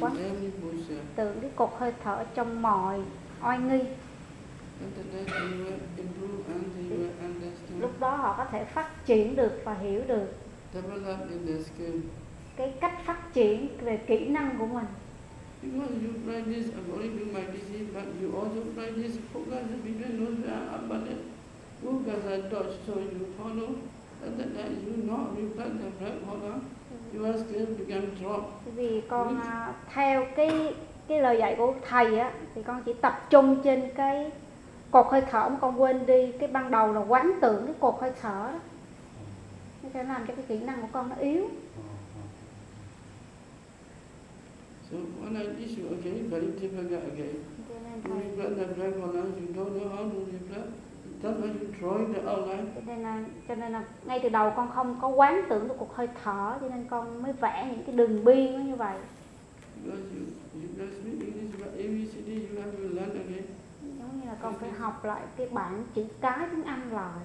quán tưởng cái cột hơi thở trong mọi oai nghi lúc đó họ có thể phát triển được và hiểu được cái cách phát triển về kỹ năng của mình Because you practice according to my but you also practice focus between those touch, so you follow. At that time, you not reflect the breath order, your skill become drop. vì con à, theo cái cái lời dạy của thầy á thì con chỉ tập trung trên cái cột hơi thở. Mà con quên đi cái ban đầu là quán tưởng cái cột hơi thở đó. Nó sẽ làm cho cái kỹ năng của con nó yếu. So one issue again, very difficult again. You reflect the breath you don't know how to reflect. Cho nên là cho nên là ngay từ đầu con không có quán tưởng được cuộc hơi thở cho nên con mới vẽ những cái đường biên nó như vậy. Giống như là con phải học lại cái bảng chữ cái tiếng Anh lại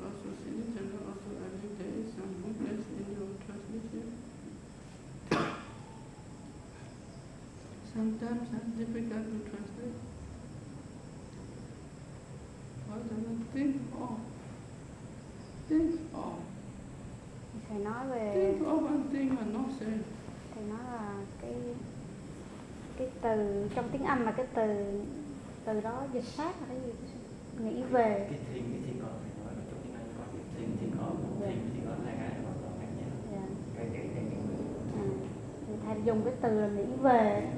Also, Sri Chandra, also I think there is some weakness in your translation. Sometimes it's difficult to translate. You think of? Think of. thầy nói về Think of one thing and not say. thầy nói là cái cái từ trong tiếng Anh là cái từ từ đó dịch sát là cái gì nghĩ về cái thiên cái thiên con thì nói là trong tiếng Anh có cái thiên thiên con Dạ. thiên thiên con hai cái hoàn toàn khác nhau dạ. cái cái cái cái à, thầy dùng cái từ là nghĩ về nghĩ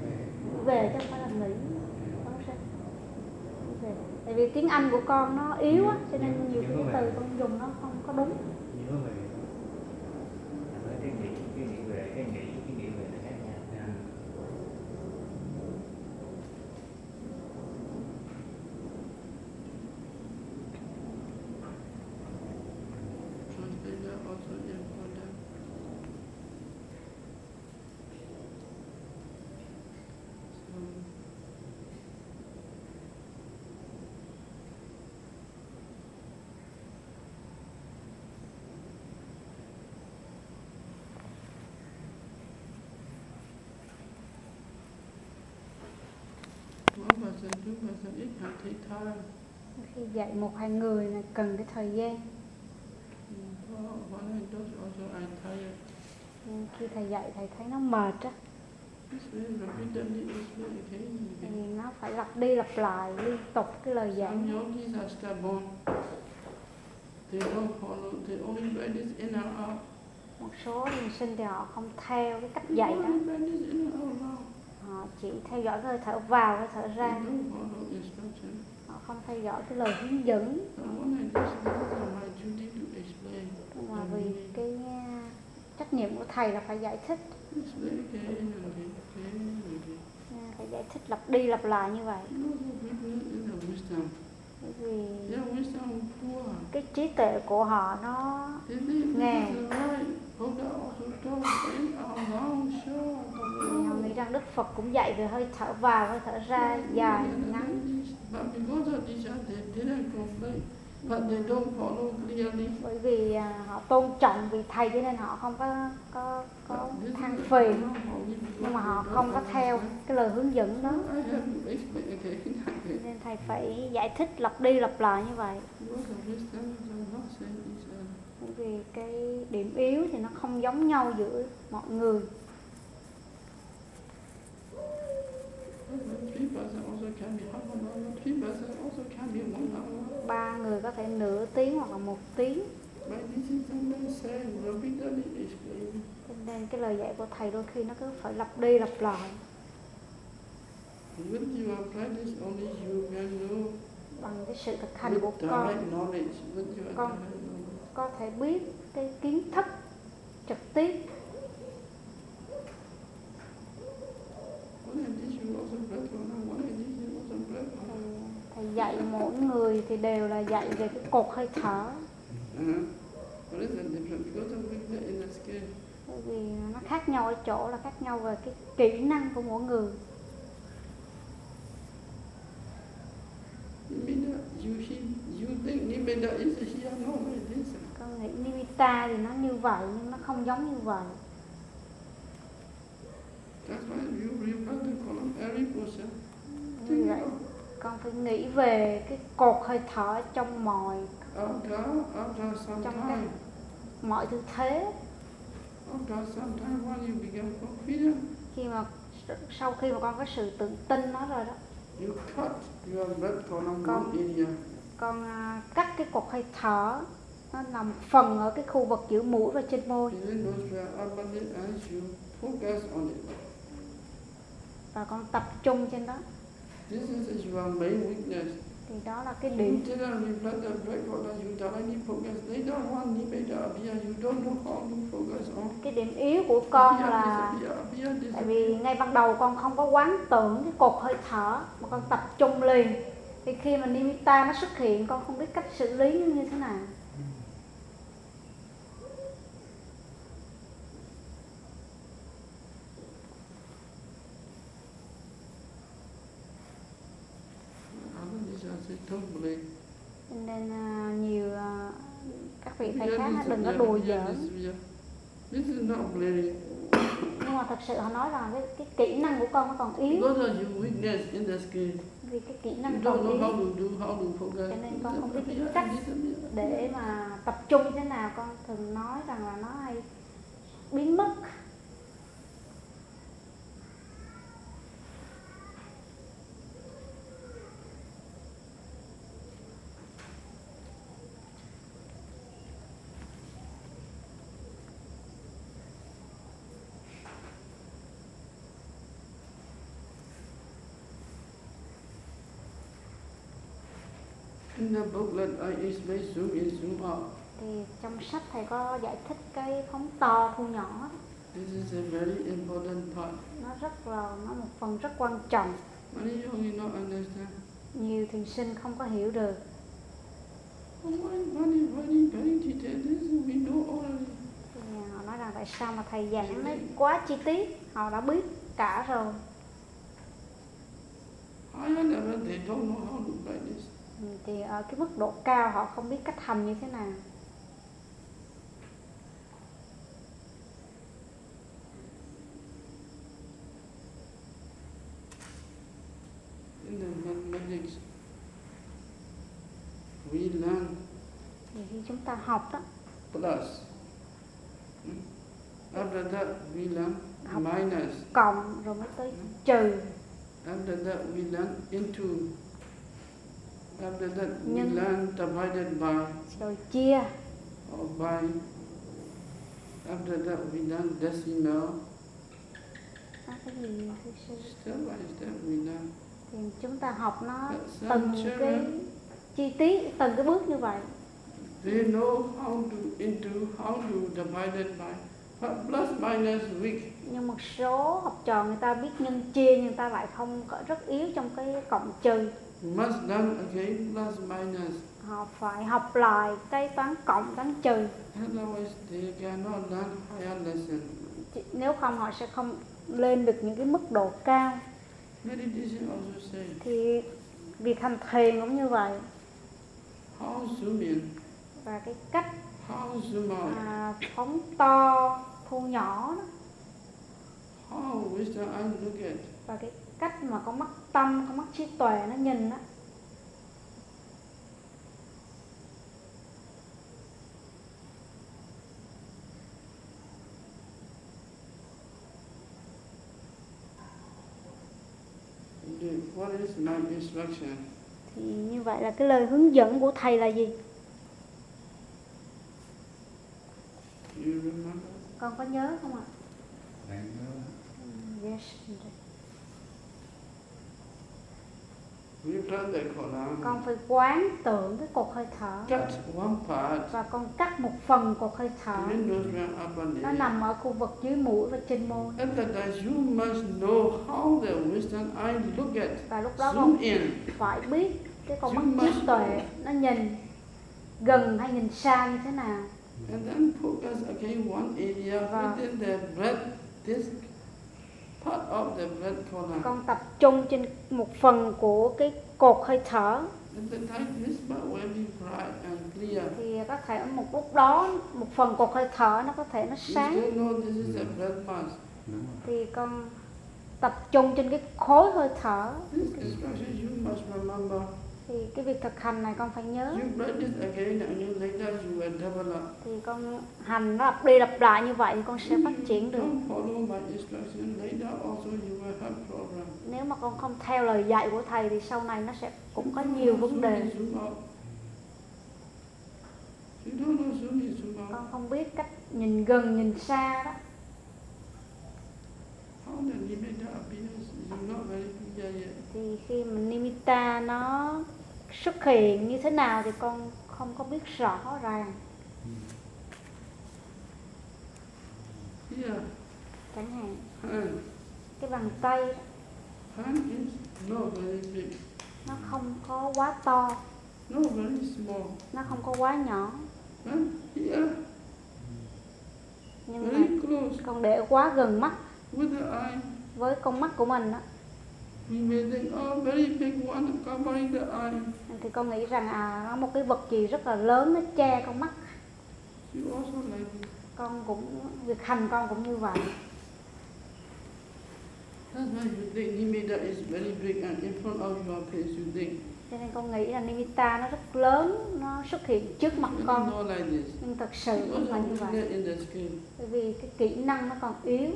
về chứ không phải là phóng sinh nghĩ về. Tại vì tiếng Anh của con nó yếu á cho nên nhiều cái từ con dùng nó không có đúng nhớ về là nói cái nghĩ cái nghĩ về cái nghĩ cái nghĩ về là khác nhau Translator also important. So, one person, two person, it can take time. Khi dạy một hai người là cần cái thời gian. Tired. Nhưng khi thầy dạy thầy thấy nó mệt á. Thì nó phải lặp đi lặp lại liên tục cái lời out. một số sinh thì họ không theo cái cách dạy đó họ chỉ theo dõi hơi thở vào hơi thở ra. Họ không theo dõi cái lời hướng dẫn. Nhưng mà vì cái trách nhiệm của thầy là phải giải thích. Phải giải thích lặp đi lặp lại như vậy. Bởi vì cái trí tuệ của họ nó They think họ nghĩ rằng Đức Phật cũng dạy về hơi thở vào, hơi thở ra dài, ngắn. Bởi vì à, họ tôn trọng vị thầy cho nên họ không có có có than phiền. Nhưng mà họ không có theo cái lời hướng dẫn đó. Nên thầy phải giải thích lặp đi lặp lại như vậy. Bởi vì cái điểm yếu thì nó không giống nhau giữa mọi người. Ba người có thể nửa tiếng hoặc là một tiếng nên cái lời dạy của thầy đôi khi nó cứ phải lặp đi lặp lại bằng cái sự thực hành của con Con. có thể biết cái kiến thức trực tiếp dạy mỗi người thì đều là dạy về cái cột hơi thở. Vì nó khác nhau ở chỗ là khác nhau về cái kỹ năng của mỗi người. Con nghĩ Nimitta thì nó như vậy nhưng nó không giống như vậy. That's why you remember the column every person. Think about con phải nghĩ về cái cột hơi thở trong mọi after, after some Trong time, mọi tư thế. After some time when you become confident, khi mà sau khi mà con có sự tự tin nó rồi đó. You cut your column Con- con à, cắt cái cột hơi thở nó nằm phần ở cái khu vực giữa mũi và trên môi. Và con tập trung trên đó This is your main weakness. thì đó là cái điểm You didn't reflect the blood column, you directly focus. Later on, nimitta appear, you don't know how to focus on. cái điểm yếu của con Appear, là disappear, appear, tại vì ngay ban đầu con không có quán tưởng cái cột hơi thở mà con tập trung liền thì khi mà nimitta nó xuất hiện con không biết cách xử lý như thế nào Other disciples don't believe. Cho nên à, nhiều à, các vị thầy Appear, khác á, đừng có disappear, đùa giỡn. is not blaming. nhưng mà thật sự họ nói rằng cái, cái kỹ năng của con nó còn yếu. Vì cái kỹ năng còn yếu. Cho nên con không biết cái cách để mà tập trung thế nào. Con thường nói rằng là nó hay biến mất In the booklet, I explain zoom in, zoom out. thì trong sách thầy có giải thích cái phóng to thu nhỏ This is a very important part. nó rất là nó một phần rất quan trọng Many yogi not understand. nhiều thiền sinh không có hiểu được Oh, why, why, why, very detailed? This we know already. thì họ nói rằng tại sao mà thầy giảng nó quá chi tiết họ đã biết cả rồi they don't know how to like this. Ừ, thì ở cái mức độ cao họ không biết cách hành như thế nào. In the mathematics, we learn thì khi chúng ta học đó. Plus. After that, we learn minus. cộng rồi mới tới trừ. After that, we learn into. After that, we Nhân. learn divided by rồi chia or by. After that, we learn decimal. Đó, cái gì? Step by step, we learn. thì chúng ta học nó But từng cái chi tiết từng cái bước như vậy they know how to into, how to divided by. But plus minus weak. nhưng một số học trò người ta biết nhân chia nhưng ta lại không có rất yếu trong cái cộng trừ must learn again plus minus. họ phải học lại cái toán cộng toán trừ. Otherwise, they cannot learn higher lesson. Nếu không họ sẽ không lên được những cái mức độ cao. Meditation also say, thì việc hành thiền cũng như vậy. How zoom in, và cái cách how zoom out, à, phóng to thu nhỏ đó, how with the eye look at. Và cái cách mà con mắt tâm con mắt trí tuệ nó nhìn đó The- What is my instruction? thì như vậy là cái lời hướng dẫn của thầy là gì? You remember? con có nhớ không ạ? Nhớ yes Reflect the column. con phải quán tưởng cái cột hơi thở. Cut one part. và con cắt một phần cột hơi thở. Nó nằm ở khu vực dưới mũi và trên môi. Và lúc đó con phải biết cái con mắt trí tuệ nó nhìn gần hay nhìn xa như thế nào. And then focus again one area within the breath, this part of the breath column. Con tập trung trên một phần của cái cột hơi thở. Thì có thể một lúc đó một phần cột hơi thở nó có thể nó You sáng. thì con tập trung trên cái khối hơi thở Thì cái việc thực hành này con phải nhớ. Thì con hành nó lặp đi lặp lại như vậy thì con sẽ phát triển được. Nếu mà con không theo lời dạy của thầy thì sau này nó sẽ cũng có nhiều vấn đề. con không biết cách nhìn gần nhìn xa đó. Thì khi mà nimitta nó xuất hiện như thế nào thì con không có biết rõ ràng. Here, chẳng hạn. Hand. cái bàn tay. Nó không có quá to. Nó không có quá nhỏ. Nhưng mà con để quá gần mắt. Với con mắt của mình đó, thì con nghĩ rằng à nó một cái vật gì rất là lớn nó che con mắt. Con cũng việc hành con cũng như vậy. That's why you think nimitta is very big and in front of your face you think. cho nên con nghĩ là nimitta nó rất lớn nó xuất hiện trước mặt con. nhưng thật sự không phải như vậy. bởi vì cái kỹ năng nó còn yếu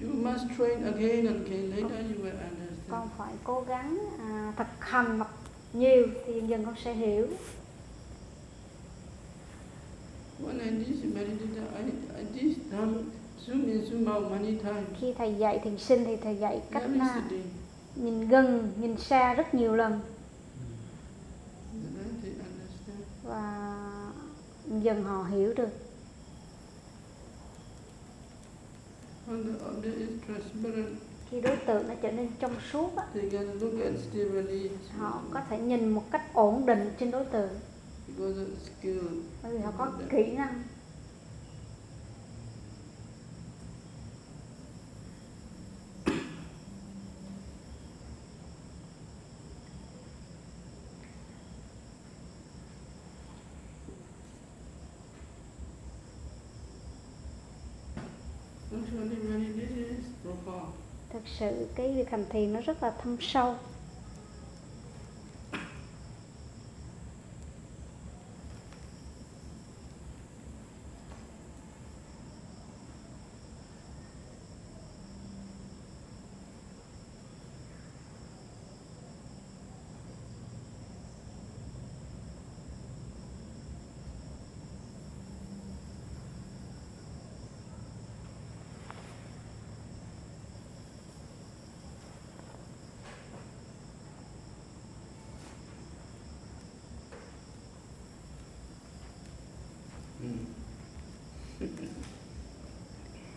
You must train again and again. Later you will understand. con phải cố gắng à, thực hành thật nhiều thì dần con sẽ hiểu When I did meditation, I, I did some zoom in, zoom out many times. khi thầy dạy thiền sinh thì thầy dạy cách là nhìn gần nhìn xa rất nhiều lần và dần họ hiểu được When the object is transparent, khi đối tượng nó trở nên trong suốt á, họ có thể nhìn một cách ổn định trên đối tượng. Bởi vì họ có kỹ năng Actually, meditation is profound thực sự cái việc hành thiền nó rất là thâm sâu.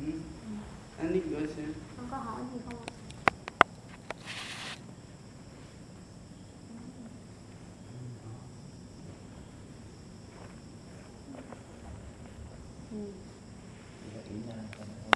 Anh Hmm. Any question? không có hỏi gì không ạ?